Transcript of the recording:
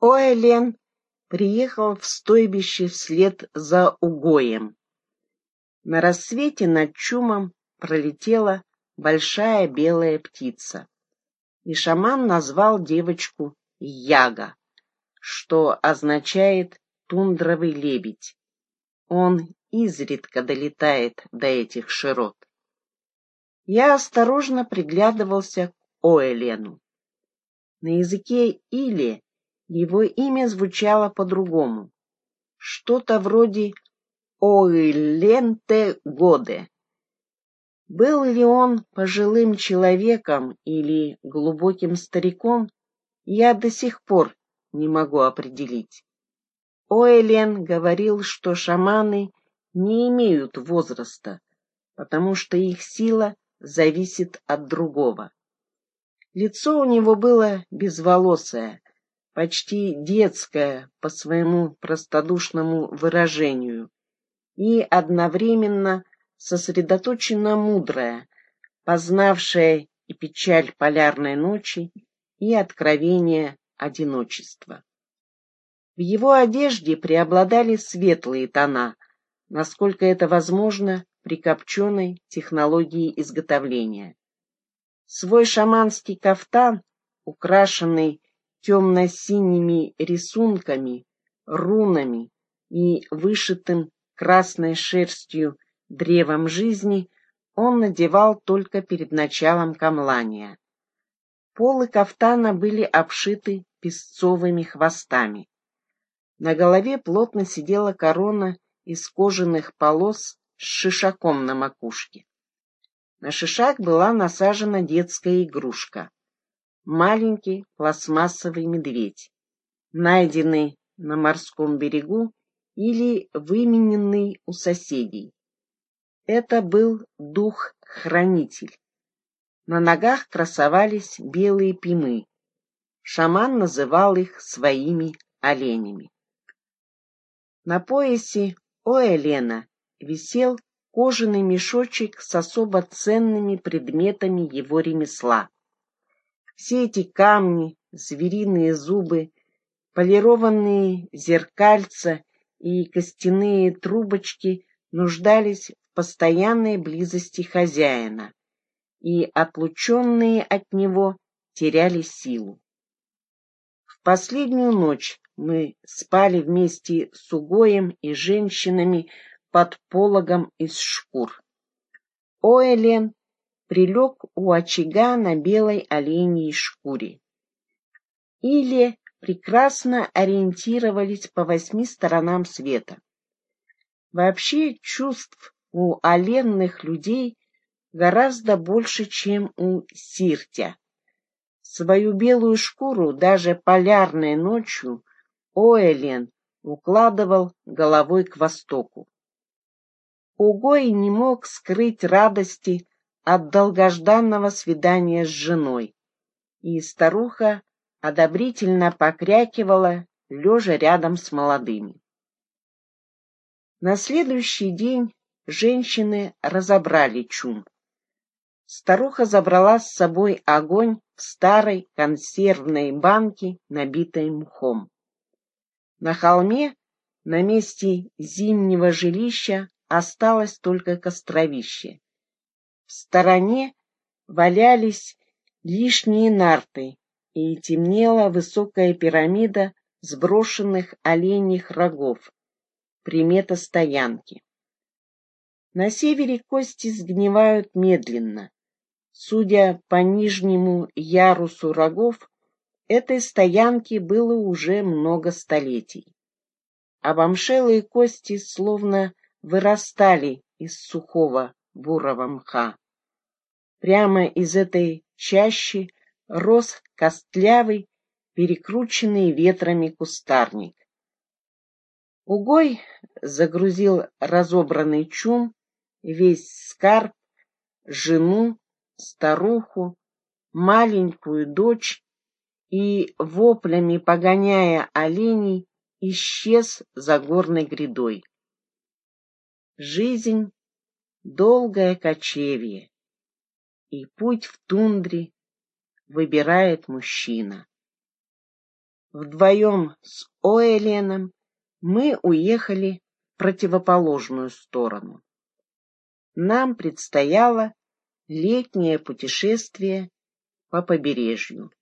Оэлен приехал в стойбище вслед за Угоем. На рассвете над чумом пролетела большая белая птица, и шаман назвал девочку Яга, что означает тундровый лебедь. Он изредка долетает до этих широт. Я осторожно приглядывался к Оэлену. На языке Или его имя звучало по-другому. Что-то вроде Ойленте Годе. Был ли он пожилым человеком или глубоким стариком, я до сих пор не могу определить. Оэлен говорил, что шаманы не имеют возраста, потому что их сила зависит от другого. Лицо у него было безволосое, почти детское по своему простодушному выражению и одновременно сосредоточенно мудрое, познавшее и печаль полярной ночи, и откровение одиночества. В его одежде преобладали светлые тона, насколько это возможно при копченой технологии изготовления. Свой шаманский кафтан, украшенный темно-синими рисунками, рунами и вышитым красной шерстью древом жизни, он надевал только перед началом камлания. Полы кафтана были обшиты песцовыми хвостами. На голове плотно сидела корона из кожаных полос с шишаком на макушке. На шишак была насажена детская игрушка маленький пластмассовый медведь, найденный на морском берегу или вымененный у соседей. Это был дух-хранитель. На ногах красовались белые пимы. Шаман называл их своими оленями. На поясе у Элена висел кожаный мешочек с особо ценными предметами его ремесла. Все эти камни, звериные зубы, полированные зеркальца и костяные трубочки нуждались в постоянной близости хозяина, и отлученные от него теряли силу. В последнюю ночь мы спали вместе с Угоем и женщинами под пологом из шкур. Оэлен прилег у очага на белой оленьей шкуре. Или прекрасно ориентировались по восьми сторонам света. Вообще чувств у оленных людей гораздо больше, чем у сиртя. Свою белую шкуру даже полярной ночью Оэлен укладывал головой к востоку. Угой не мог скрыть радости от долгожданного свидания с женой, и старуха одобрительно покрякивала, лежа рядом с молодыми. На следующий день женщины разобрали чум. Старуха забрала с собой огонь в старой консервной банке, набитой мхом. На холме, на месте зимнего жилища, осталось только костровище. В стороне валялись лишние нарты, и темнела высокая пирамида сброшенных оленьих рогов, примета стоянки. На севере кости сгнивают медленно. Судя по нижнему ярусу рогов, этой стоянки было уже много столетий. Обомшелые кости словно вырастали из сухого бурого мха. Прямо из этой чащи рос костлявый, перекрученный ветрами кустарник. Угой загрузил разобранный чум, весь скарб, жену, старуху, маленькую дочь и, воплями погоняя оленей, исчез за горной грядой. Жизнь — долгое кочевье, и путь в тундре выбирает мужчина. Вдвоем с Оэленом мы уехали в противоположную сторону. Нам предстояло летнее путешествие по побережью.